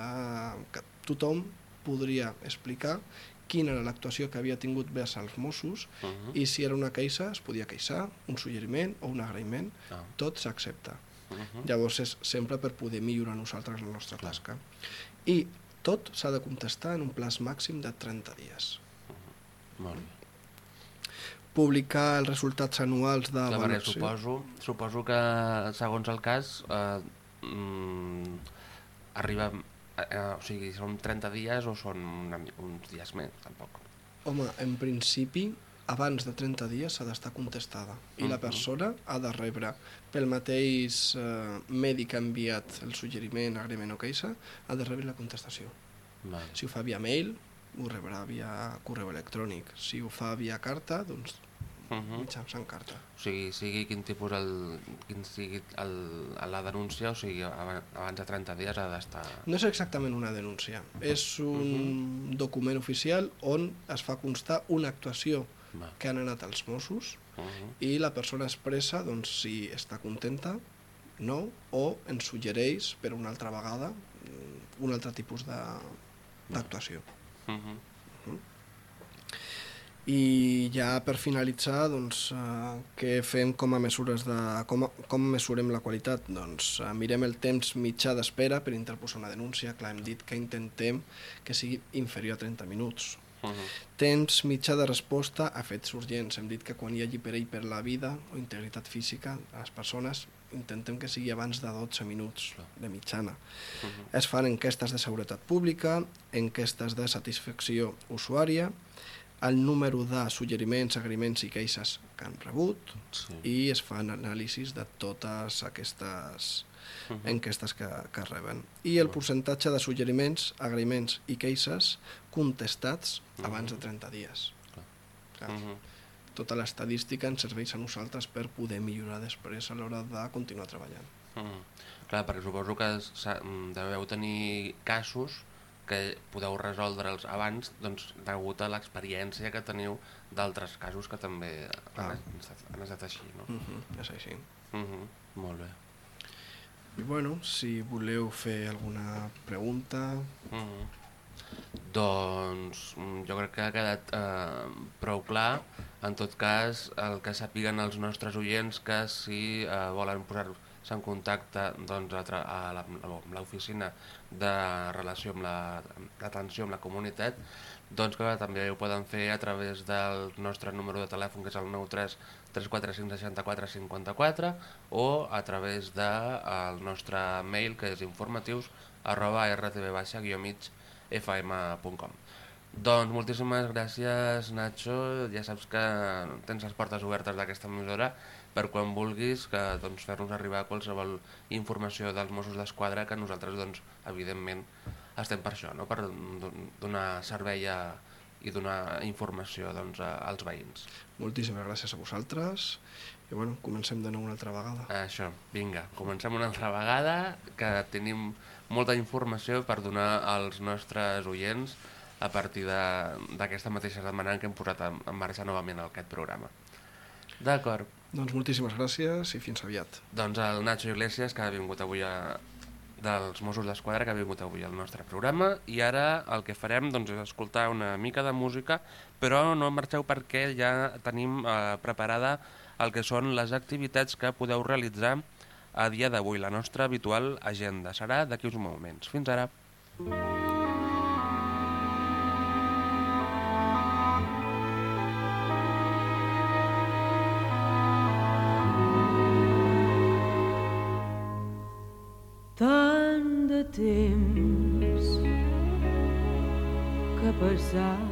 tothom podria explicar quina era l'actuació que havia tingut vers als Mossos Uh -huh. i si era una queixa es podia queixar, un suggeriment o un agraïment, Ah. tot s'accepta. Uh -huh. Llavors és sempre per poder millorar nosaltres la nostra Clar. tasca. I tot s'ha de contestar en un plaç màxim de 30 dies. Molt bé. Publicar els resultats anuals de Clar, valoració. suposo, suposo que segons el cas eh, mm, arriba... Eh, o sigui, són 30 dies o són una, uns dies més, tampoc. Home, en principi, abans de 30 dies s'ha d'estar contestada i la Mhm. persona ha de rebre pel mateix eh, mèdic que ha enviat el suggeriment, agraïment o queixa, ha de rebre la contestació. Vale. Si ho fa via mail, ho rebrà via correu electrònic. Si ho fa via carta, doncs Uh -huh. mitjançant carta. O sigui, sigui quin tipus el, quin sigui el, la denúncia, o sigui, aba- abans de 30 dies ha d'estar... No és exactament una denúncia, és un document oficial on es fa constar una actuació Va. que han anat als Mossos Uh -huh. i la persona expressa doncs, si està contenta nou o ens suggereix per una altra vegada mm, un altre tipus d'actuació. Uh -huh. I ja per finalitzar, doncs, eh, què fem com a mesures de... com, com mesurem la qualitat? Doncs eh, mirem el temps mitjà d'espera per interposar una denúncia. Clar, hem dit que intentem que sigui inferior a 30 minuts. Uh -huh. Temps mitjà de resposta a fets urgents. Hem dit que quan hi hagi perill per la vida o integritat física a les persones, intentem que sigui abans de 12 minuts de mitjana. Uh -huh. Es fan enquestes de seguretat pública, enquestes de satisfacció usuària, el número de suggeriments, agraïments i queixes que han rebut Sí. i es fan anàlisis de totes aquestes Uh -huh. enquestes que, que reben. I el percentatge de suggeriments, agraïments i queixes contestats abans de 30 dies. Clar. Uh -huh. Tota l'estadística ens serveix a nosaltres per poder millorar després a l'hora de continuar treballant. Mm. Clar, perquè suposo que mm, deveu tenir casos que podeu resoldre'ls abans doncs, degut a l'experiència que teniu d'altres casos que també han, Ah. estat, han estat així, no? Mm -hmm, és així. Mm -hmm. Molt bé. I bueno, si voleu fer alguna pregunta... Mm -hmm. Doncs mm, jo crec que ha quedat eh, prou clar. En tot cas, el que sàpiguen els nostres oients que si eh, volen posar-se en contacte doncs, a, a l'oficina de relació amb la- d'atenció amb la comunitat, doncs que també ho poden fer a través del nostre número de telèfon que és el 93 345 64 54 o a través del de, nostre mail que és informatius arroba rtb-mig.fm.com Doncs moltíssimes gràcies Nacho, ja saps que tens les portes obertes d'aquesta emissora per quan vulguis que doncs, fer-nos arribar qualsevol informació dels Mossos d'Esquadra que nosaltres doncs, evidentment estem per això, no? per don- donar servei a, i donar informació doncs, a, als veïns. Moltíssimes gràcies a vosaltres i bueno, comencem de nou una altra vegada. Això, vinga, comencem una altra vegada, que tenim molta informació per donar als nostres oients a partir d'aquesta mateixa setmana què hem posat en marxa novament aquest programa. D'acord, Doncs moltíssimes gràcies i fins aviat. doncs el Nacho Iglesias, que ha vingut avui a, dels Mossos d'Esquadra, que ha vingut avui al nostre programa, i ara el que farem doncs, és escoltar una mica de música, però no marxeu perquè ja tenim eh, preparada el que són les activitats que podeu realitzar a dia d'avui, la nostra habitual agenda. Serà d'aquí uns moments. Fins ara. tant de temps que ha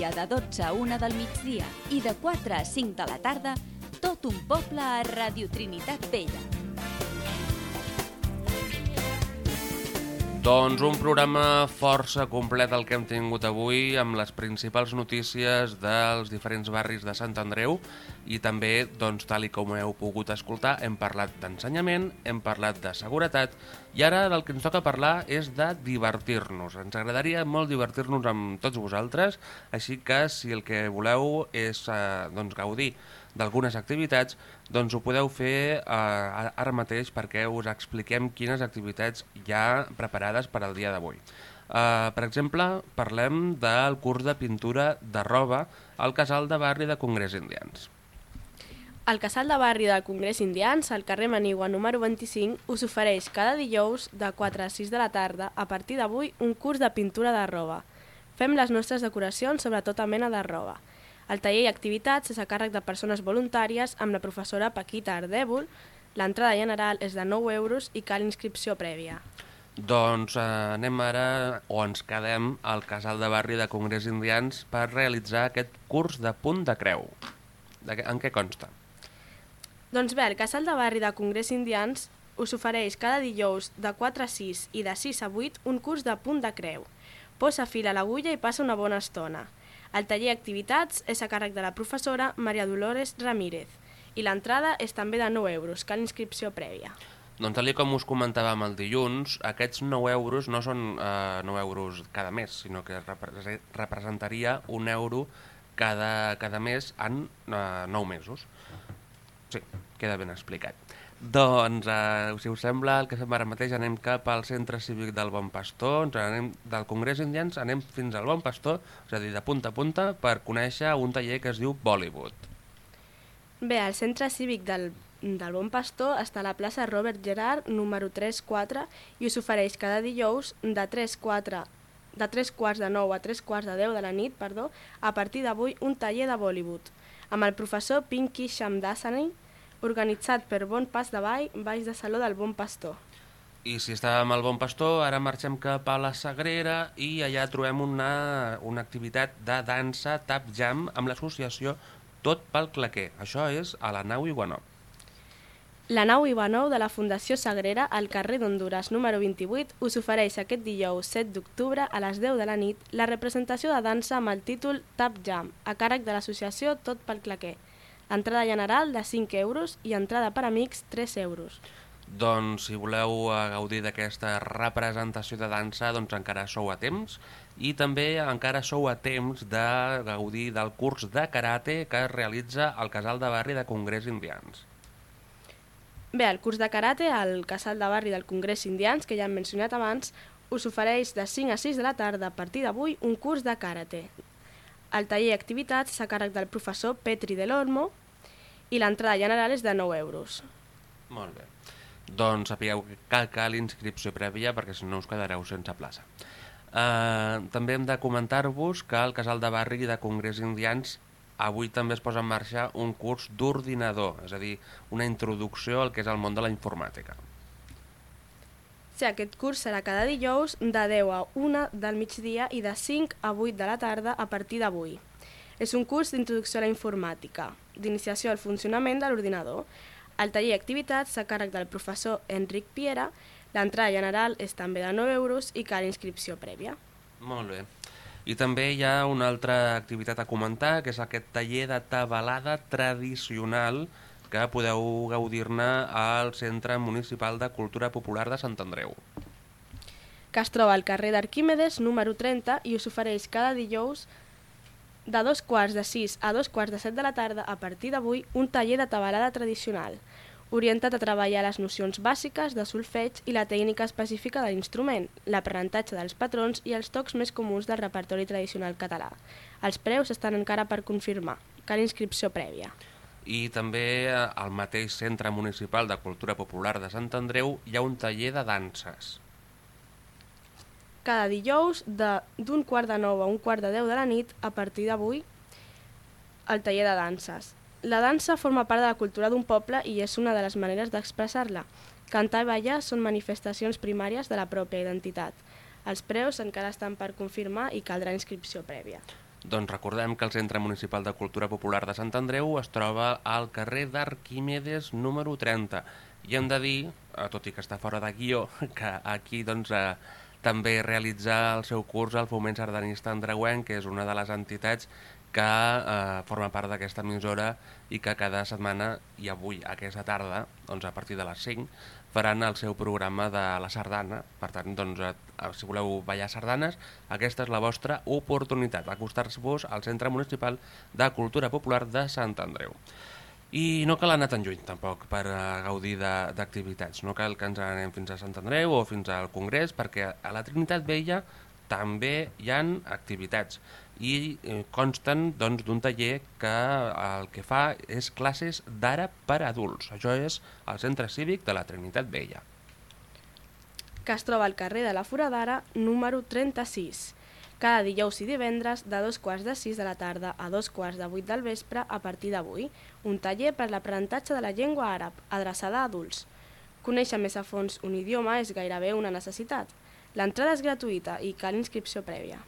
dia de 12 a 1 del migdia i de 4 a 5 de la tarda, tot un poble a Radio Trinitat Vella. Doncs un programa força complet el que hem tingut avui amb les principals notícies dels diferents barris de Sant Andreu i també, doncs, tal i com heu pogut escoltar, hem parlat d'ensenyament, hem parlat de seguretat i ara del que ens toca parlar és de divertir-nos. Ens agradaria molt divertir-nos amb tots vosaltres, així que si el que voleu és eh, doncs, gaudir d'algunes activitats, doncs ho podeu fer eh, ara mateix perquè us expliquem quines activitats hi ha preparades per al dia d'avui. Eh, per exemple, parlem del curs de pintura de roba al casal de barri de Congrés Indians. El casal de barri del Congrés Indians, al carrer Manigua número 25, us ofereix cada dijous de 4 a 6 de la tarda, a partir d'avui, un curs de pintura de roba. Fem les nostres decoracions sobre tota mena de roba. El taller i activitats és a càrrec de persones voluntàries amb la professora Paquita Ardèvol. L'entrada general és de 9 euros i cal inscripció prèvia. Doncs eh, anem ara, o ens quedem, al casal de barri de Congrés Indians per realitzar aquest curs de punt de creu. De, en què consta? Doncs bé, el casal de barri de Congrés Indians us ofereix cada dijous de 4 a 6 i de 6 a 8 un curs de punt de creu. Posa fil a l'agulla i passa una bona estona. El taller Activitats és a càrrec de la professora Maria Dolores Ramírez i l'entrada és també de 9 euros, cal inscripció prèvia. Doncs tal com us comentàvem el dilluns, aquests 9 euros no són eh, 9 euros cada mes, sinó que repre representaria un euro cada, cada mes en eh, 9 mesos. Sí, queda ben explicat. Doncs, eh, si us sembla, el que fem ara mateix anem cap al centre cívic del Bon Pastor, ens anem del Congrés Indians, anem fins al Bon Pastor, és a dir, de punta a punta, per conèixer un taller que es diu Bollywood. Bé, el centre cívic del, del Bon Pastor està a la plaça Robert Gerard, número 3-4, i us ofereix cada dijous de 3-4 de 3 quarts de 9 a 3 quarts de 10 de la nit, perdó, a partir d'avui un taller de Bollywood, amb el professor Pinky Shamdasani, organitzat per Bon Pas de Vall, baix de Saló del Bon Pastor. I si estàvem al Bon Pastor, ara marxem cap a la Sagrera i allà trobem una, una activitat de dansa tap jam amb l'associació Tot pel Claquer. Això és a la nau Iguanop. La nau Ivanov de la Fundació Sagrera, al carrer d'Honduras número 28, us ofereix aquest dijous 7 d'octubre a les 10 de la nit la representació de dansa amb el títol Tap Jam, a càrrec de l'associació Tot pel Claquer. Entrada general de 5 euros i entrada per amics 3 euros. Doncs si voleu eh, gaudir d'aquesta representació de dansa, doncs encara sou a temps i també encara sou a temps de gaudir del curs de karate que es realitza al casal de barri de Congrés Indians. Bé, el curs de karate al casal de barri del Congrés Indians, que ja hem mencionat abans, us ofereix de 5 a 6 de la tarda a partir d'avui un curs de karate. El taller activitats és a càrrec del professor Petri de l'Olmo i l'entrada general és de 9 euros. Molt bé. Doncs sapigueu que cal inscripció prèvia perquè si no us quedareu sense plaça. Uh, també hem de comentar-vos que al casal de barri de Congrés Indians avui també es posa en marxa un curs d'ordinador, és a dir, una introducció al que és el món de la informàtica. Sí, aquest curs serà cada dijous de 10 a 1 del migdia i de 5 a 8 de la tarda a partir d'avui. És un curs d'introducció a la informàtica, d'iniciació al funcionament de l'ordinador. El taller activitats a càrrec del professor Enric Piera, l'entrada general és també de 9 euros i cal inscripció prèvia. Molt bé. I també hi ha una altra activitat a comentar, que és aquest taller de tabalada tradicional que podeu gaudir-ne al Centre Municipal de Cultura Popular de Sant Andreu. que es troba al carrer d'Arquímedes, número 30, i us ofereix cada dijous de dos quarts de sis a dos quarts de set de la tarda, a partir d'avui, un taller de tabalada tradicional. Orientat a treballar les nocions bàsiques de solfeig i la tècnica específica de l'instrument, l'aprenentatge dels patrons i els tocs més comuns del repertori tradicional català. Els preus estan encara per confirmar. Cal inscripció prèvia. I també eh, al mateix Centre Municipal de Cultura Popular de Sant Andreu hi ha un taller de danses. Cada dijous, d'un quart de nou a un quart de deu de la nit, a partir d'avui, el taller de danses. La dansa forma part de la cultura d'un poble i és una de les maneres d'expressar-la. Cantar i ballar són manifestacions primàries de la pròpia identitat. Els preus encara estan per confirmar i caldrà inscripció prèvia. Doncs recordem que el Centre Municipal de Cultura Popular de Sant Andreu es troba al carrer d'Arquímedes número 30. I hem de dir, eh, tot i que està fora de guió, que aquí doncs, eh, també realitza el seu curs el Foment Sardanista Andreuenc, que és una de les entitats que eh, forma part d'aquesta emissora i que cada setmana, i avui, aquesta tarda, doncs a partir de les 5, faran el seu programa de la sardana. Per tant, doncs, eh, si voleu ballar sardanes, aquesta és la vostra oportunitat, acostar-vos al Centre Municipal de Cultura Popular de Sant Andreu. I no cal anar tan lluny, tampoc, per uh, gaudir d'activitats. No cal que ens anem fins a Sant Andreu o fins al Congrés, perquè a la Trinitat Vella també hi han activitats i eh, consten doncs, d'un taller que el que fa és classes d'àrab per adults. Això és el Centre Cívic de la Trinitat Vella. que es troba al carrer de la Foradara, número 36. Cada dijous i divendres, de dos quarts de sis de la tarda a dos quarts de vuit del vespre, a partir d'avui, un taller per l'aprenentatge de la llengua àrab, adreçada a adults. Conèixer més a fons un idioma és gairebé una necessitat. L'entrada és gratuïta i cal inscripció prèvia.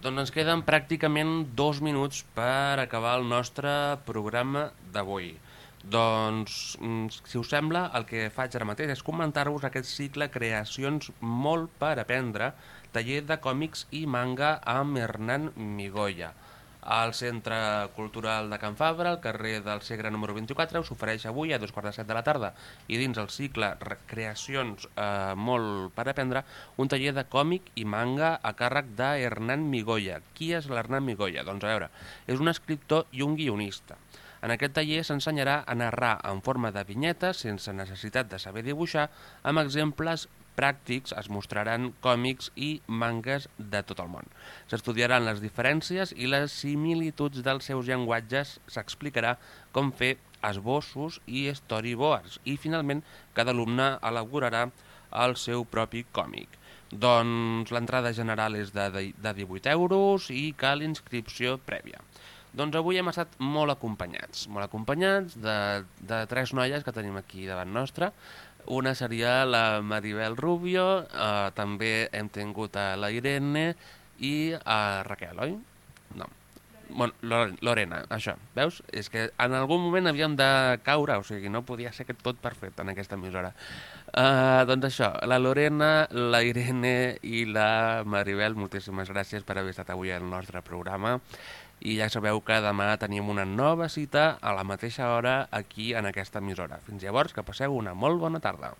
Doncs ens queden pràcticament dos minuts per acabar el nostre programa d'avui. Doncs, mm, si us sembla, el que faig ara mateix és comentar-vos aquest cicle Creacions molt per aprendre, taller de còmics i manga amb Hernán Migoya. Al Centre Cultural de Can Fabra, al carrer del Segre número 24, us ofereix avui a dos quarts de set de la tarda i dins el cicle Re- Creacions eh, molt per aprendre, un taller de còmic i manga a càrrec de Hernán Migoya. Qui és l'Hernán Migoya? Doncs a veure, és un escriptor i un guionista. En aquest taller s'ensenyarà a narrar en forma de vinyetes sense necessitat de saber dibuixar, amb exemples pràctics es mostraran còmics i mangas de tot el món. S'estudiaran les diferències i les similituds dels seus llenguatges, s'explicarà com fer esbossos i storyboards i finalment cada alumne elaborarà el seu propi còmic. Doncs l'entrada general és de, de, de 18 euros i cal inscripció prèvia. Doncs avui hem estat molt acompanyats, molt acompanyats de, de tres noies que tenim aquí davant nostra. Una seria la Maribel Rubio, eh, també hem tingut a la Irene i a Raquel, oi? No. Bueno, Lore- Lorena, això, veus? És que en algun moment havíem de caure, o sigui, no podia ser aquest tot perfecte en aquesta emissora. Uh, doncs això, la Lorena, la Irene i la Maribel, moltíssimes gràcies per haver estat avui al nostre programa i ja sabeu que demà tenim una nova cita a la mateixa hora aquí en aquesta emissora. Fins llavors, que passeu una molt bona tarda.